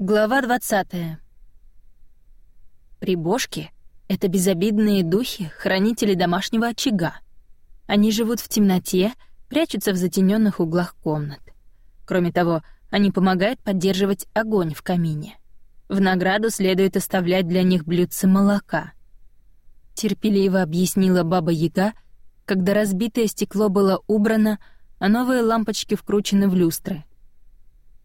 Глава 20. Прибошки — это безобидные духи, хранители домашнего очага. Они живут в темноте, прячутся в затененных углах комнат. Кроме того, они помогают поддерживать огонь в камине. В награду следует оставлять для них блюдце молока. Терпеливо объяснила баба Яга, когда разбитое стекло было убрано, а новые лампочки вкручены в люстры.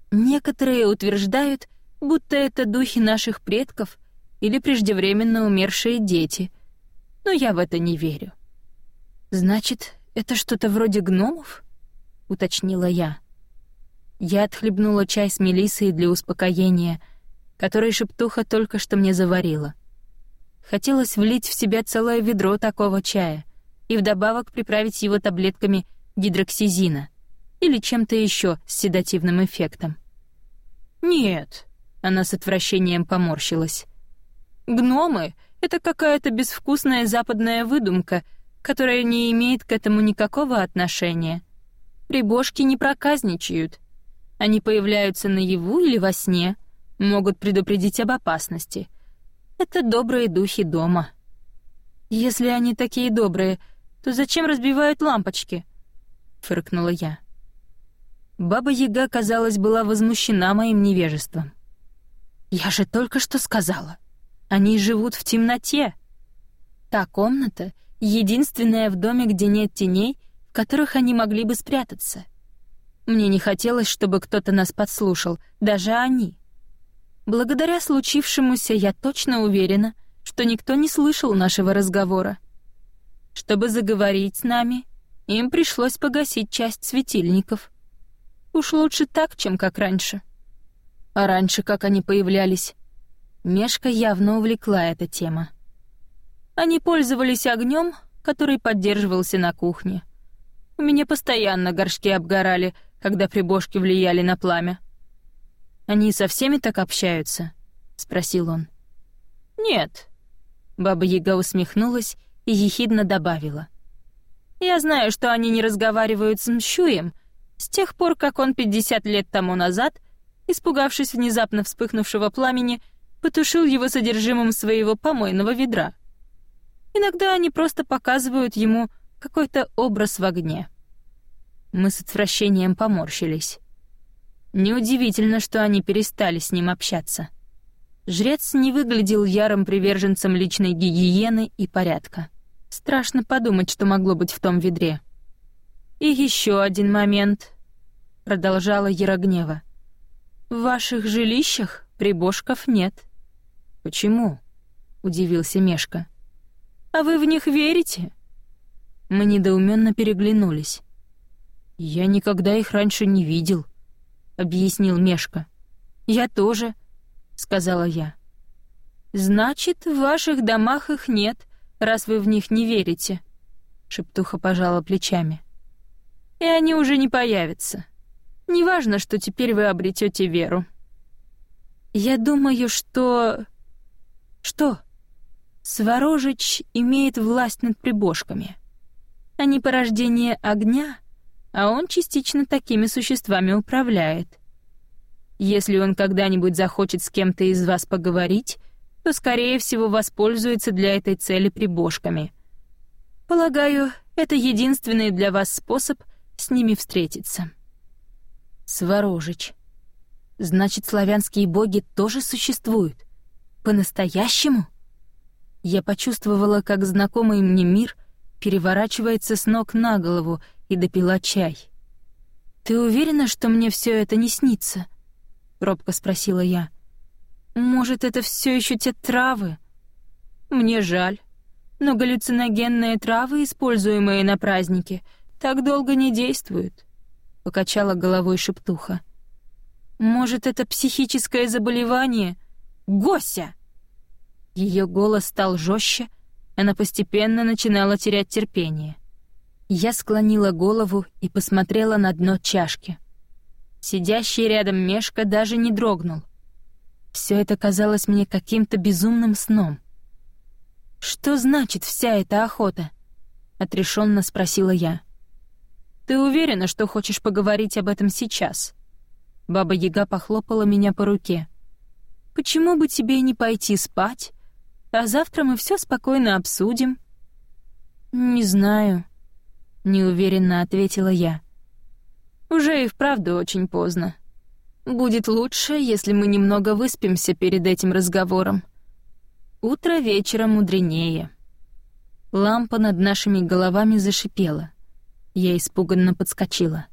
Некоторые утверждают, будто это духи наших предков или преждевременно умершие дети, но я в это не верю. Значит, это что-то вроде гномов? уточнила я. Я отхлебнула чай с мелиссой для успокоения, который шептуха только что мне заварила. Хотелось влить в себя целое ведро такого чая и вдобавок приправить его таблетками гидроксизина или чем-то еще с седативным эффектом. «Нет», — она с отвращением поморщилась. «Гномы — это какая-то безвкусная западная выдумка, которая не имеет к этому никакого отношения. Прибожки не проказничают. Они появляются наяву или во сне, могут предупредить об опасности. Это добрые духи дома. Если они такие добрые, то зачем разбивают лампочки?» — фыркнула я. Баба Яга, казалось, была возмущена моим невежеством. «Я же только что сказала. Они живут в темноте. Та комната — единственная в доме, где нет теней, в которых они могли бы спрятаться. Мне не хотелось, чтобы кто-то нас подслушал, даже они. Благодаря случившемуся я точно уверена, что никто не слышал нашего разговора. Чтобы заговорить с нами, им пришлось погасить часть светильников. Уж лучше так, чем как раньше. А раньше, как они появлялись? Мешка явно увлекла эта тема. Они пользовались огнем, который поддерживался на кухне. У меня постоянно горшки обгорали, когда прибожки влияли на пламя. «Они со всеми так общаются?» — спросил он. «Нет». Баба Яга усмехнулась и ехидно добавила. «Я знаю, что они не разговаривают с Мщуем, с тех пор, как он 50 лет тому назад, испугавшись внезапно вспыхнувшего пламени, потушил его содержимым своего помойного ведра. Иногда они просто показывают ему какой-то образ в огне. Мы с отвращением поморщились. Неудивительно, что они перестали с ним общаться. Жрец не выглядел ярым приверженцем личной гигиены и порядка. Страшно подумать, что могло быть в том ведре. И еще один момент, продолжала Ярогнева. В ваших жилищах прибожков нет. Почему? удивился Мешка. А вы в них верите? Мы недоуменно переглянулись. Я никогда их раньше не видел, объяснил Мешка. Я тоже, сказала я. Значит, в ваших домах их нет, раз вы в них не верите, шептуха пожала плечами и они уже не появятся. Неважно, что теперь вы обретете веру. Я думаю, что... Что? Сворожич имеет власть над прибожками. Они порождение огня, а он частично такими существами управляет. Если он когда-нибудь захочет с кем-то из вас поговорить, то, скорее всего, воспользуется для этой цели прибожками. Полагаю, это единственный для вас способ с ними встретиться. Сворожич. Значит, славянские боги тоже существуют? По-настоящему? Я почувствовала, как знакомый мне мир переворачивается с ног на голову и допила чай. «Ты уверена, что мне все это не снится?» — робко спросила я. «Может, это все еще те травы?» «Мне жаль, но галлюциногенные травы, используемые на празднике, так долго не действуют», — покачала головой шептуха. «Может, это психическое заболевание? Гося!» Ее голос стал жестче, она постепенно начинала терять терпение. Я склонила голову и посмотрела на дно чашки. Сидящий рядом Мешка даже не дрогнул. Все это казалось мне каким-то безумным сном. «Что значит вся эта охота?» — отрешенно спросила я. Ты уверена, что хочешь поговорить об этом сейчас?» Баба Яга похлопала меня по руке. Почему бы тебе не пойти спать? А завтра мы все спокойно обсудим». «Не знаю», — неуверенно ответила я. «Уже и вправду очень поздно. Будет лучше, если мы немного выспимся перед этим разговором. Утро вечера мудренее». Лампа над нашими головами зашипела. Я испуганно подскочила.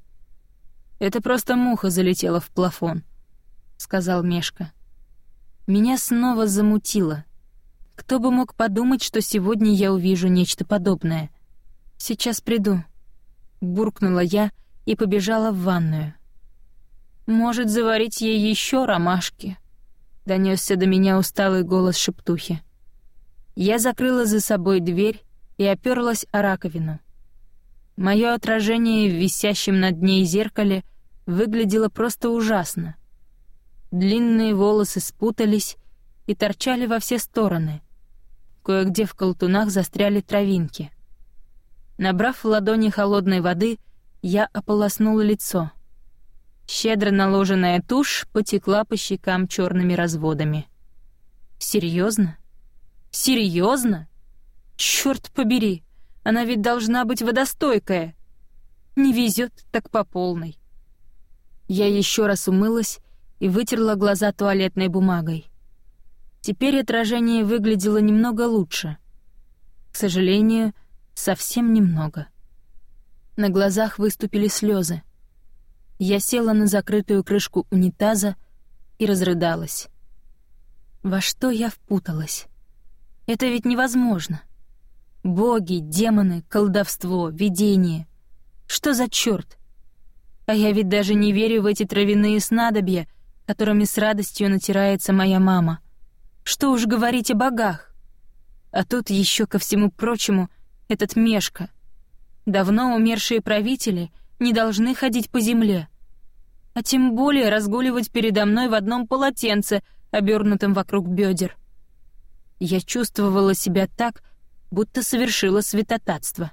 «Это просто муха залетела в плафон», — сказал Мешка. Меня снова замутило. Кто бы мог подумать, что сегодня я увижу нечто подобное. «Сейчас приду», — буркнула я и побежала в ванную. «Может, заварить ей еще ромашки?» — донесся до меня усталый голос шептухи. Я закрыла за собой дверь и оперлась о раковину. Мое отражение в висящем над ней зеркале выглядело просто ужасно. Длинные волосы спутались и торчали во все стороны. Кое-где в колтунах застряли травинки. Набрав в ладони холодной воды, я ополоснула лицо. Щедро наложенная тушь потекла по щекам черными разводами. Серьезно? Серьезно? Черт побери, она ведь должна быть водостойкая. Не везет, так по полной. Я еще раз умылась и вытерла глаза туалетной бумагой. Теперь отражение выглядело немного лучше. К сожалению, совсем немного. На глазах выступили слезы. Я села на закрытую крышку унитаза и разрыдалась. Во что я впуталась? Это ведь невозможно. Боги, демоны, колдовство, видение. Что за чёрт? А я ведь даже не верю в эти травяные снадобья, которыми с радостью натирается моя мама. Что уж говорить о богах. А тут еще ко всему прочему этот Мешка. Давно умершие правители не должны ходить по земле. А тем более разгуливать передо мной в одном полотенце, обернутом вокруг бедер. Я чувствовала себя так, будто совершила святотатство.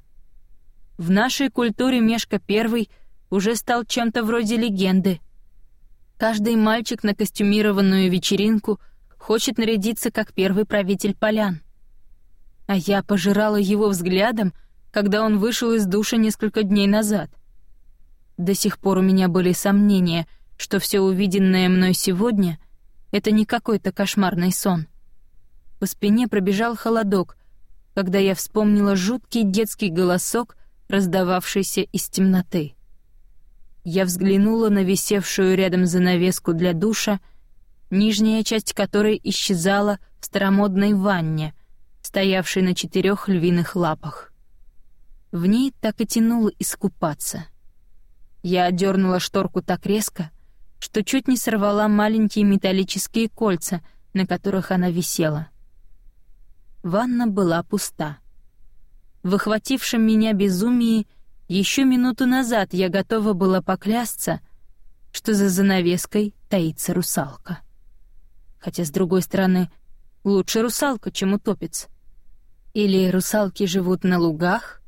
В нашей культуре Мешка Первый уже стал чем-то вроде легенды. Каждый мальчик на костюмированную вечеринку хочет нарядиться как первый правитель полян. А я пожирала его взглядом, когда он вышел из душа несколько дней назад. До сих пор у меня были сомнения, что все увиденное мной сегодня — это не какой-то кошмарный сон. По спине пробежал холодок, когда я вспомнила жуткий детский голосок, раздававшийся из темноты. Я взглянула на висевшую рядом занавеску для душа, нижняя часть которой исчезала в старомодной ванне, стоявшей на четырех львиных лапах. В ней так и тянуло искупаться. Я отдернула шторку так резко, что чуть не сорвала маленькие металлические кольца, на которых она висела. Ванна была пуста. В охватившем меня безумии еще минуту назад я готова была поклясться, что за занавеской таится русалка. Хотя, с другой стороны, лучше русалка, чем утопец. Или русалки живут на лугах?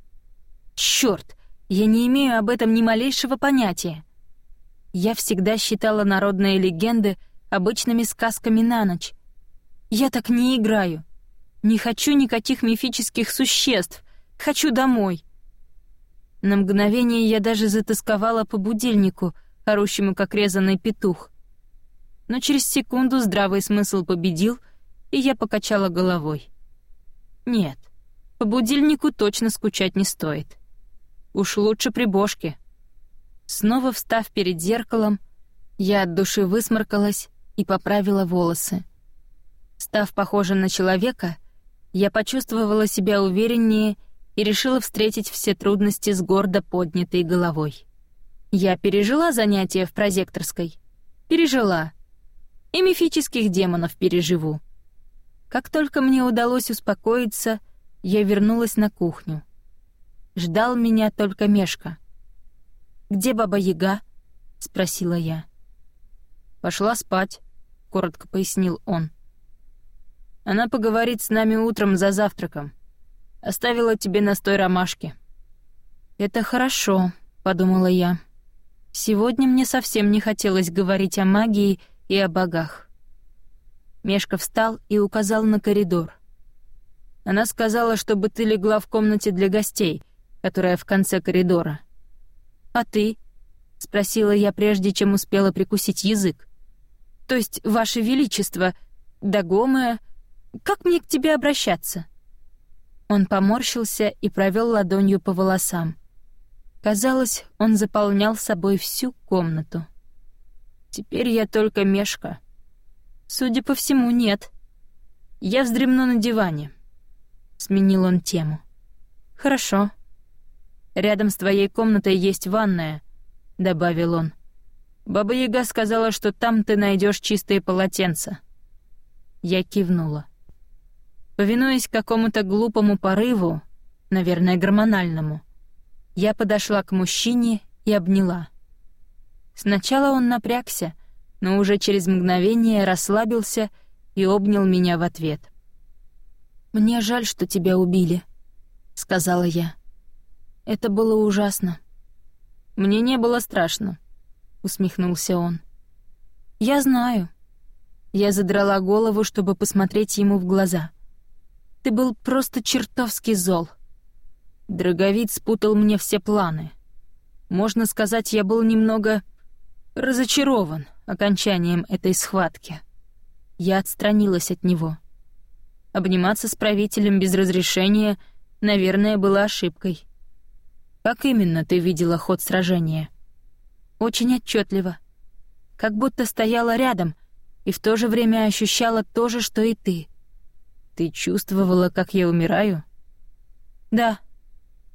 Черт, я не имею об этом ни малейшего понятия. Я всегда считала народные легенды обычными сказками на ночь. Я так не играю. Не хочу никаких мифических существ. Хочу домой. На мгновение я даже затасковала по будильнику, орущему как резанный петух. Но через секунду здравый смысл победил, и я покачала головой. Нет, по будильнику точно скучать не стоит. Уж лучше при бошке. Снова встав перед зеркалом, я от души высморкалась и поправила волосы. Став похожим на человека — я почувствовала себя увереннее и решила встретить все трудности с гордо поднятой головой. Я пережила занятия в прозекторской. Пережила. И мифических демонов переживу. Как только мне удалось успокоиться, я вернулась на кухню. Ждал меня только Мешка. «Где Баба Яга?» — спросила я. «Пошла спать», — коротко пояснил он. Она поговорит с нами утром за завтраком. Оставила тебе настой ромашки». «Это хорошо», — подумала я. «Сегодня мне совсем не хотелось говорить о магии и о богах». Мешка встал и указал на коридор. Она сказала, чтобы ты легла в комнате для гостей, которая в конце коридора. А ты? спросила я, прежде чем успела прикусить язык. То есть, ваше величество, Дагомая, как мне к тебе обращаться? Он поморщился и провел ладонью по волосам. Казалось, он заполнял собой всю комнату. Теперь я только мешка. Судя по всему, нет. Я вздремну на диване. Сменил он тему. Хорошо. Рядом с твоей комнатой есть ванная, добавил он. Баба Яга сказала, что там ты найдешь чистые полотенца. Я кивнула. Повинуясь какому-то глупому порыву, наверное, гормональному, я подошла к мужчине и обняла. Сначала он напрягся, но уже через мгновение расслабился и обнял меня в ответ. «Мне жаль, что тебя убили», — сказала я. «Это было ужасно». «Мне не было страшно», — усмехнулся он. «Я знаю». Я задрала голову, чтобы посмотреть ему в глаза. «Ты был просто чертовски зол». Драговид спутал мне все планы. Можно сказать, я был немного разочарован окончанием этой схватки. Я отстранилась от него. Обниматься с правителем без разрешения, наверное, было ошибкой. Как именно ты видела ход сражения? Очень отчетливо, как будто стояла рядом и в то же время ощущала то же, что и ты. Ты чувствовала, как я умираю? Да,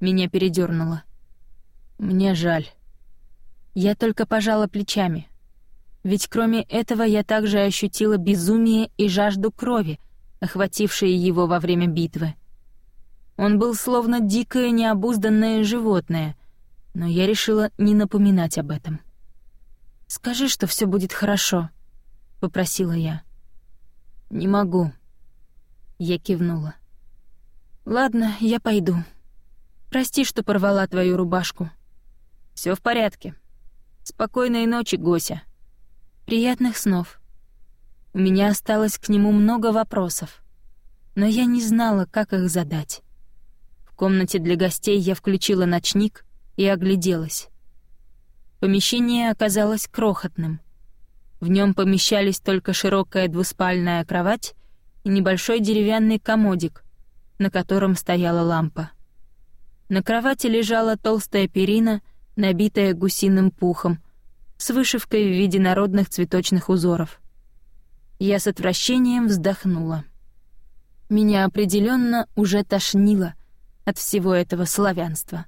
меня передернуло. Мне жаль. Я только пожала плечами. Ведь кроме этого я также ощутила безумие и жажду крови, охватившие его во время битвы. Он был словно дикое необузданное животное, но я решила не напоминать об этом. «Скажи, что все будет хорошо», — попросила я. «Не могу», — я кивнула. «Ладно, я пойду». Прости, что порвала твою рубашку. Все в порядке. Спокойной ночи, Гося. Приятных снов. У меня осталось к нему много вопросов, но я не знала, как их задать. В комнате для гостей я включила ночник и огляделась. Помещение оказалось крохотным. В нем помещались только широкая двуспальная кровать и небольшой деревянный комодик, на котором стояла лампа. На кровати лежала толстая перина, набитая гусиным пухом, с вышивкой в виде народных цветочных узоров. Я с отвращением вздохнула. Меня определенно уже тошнило от всего этого славянства.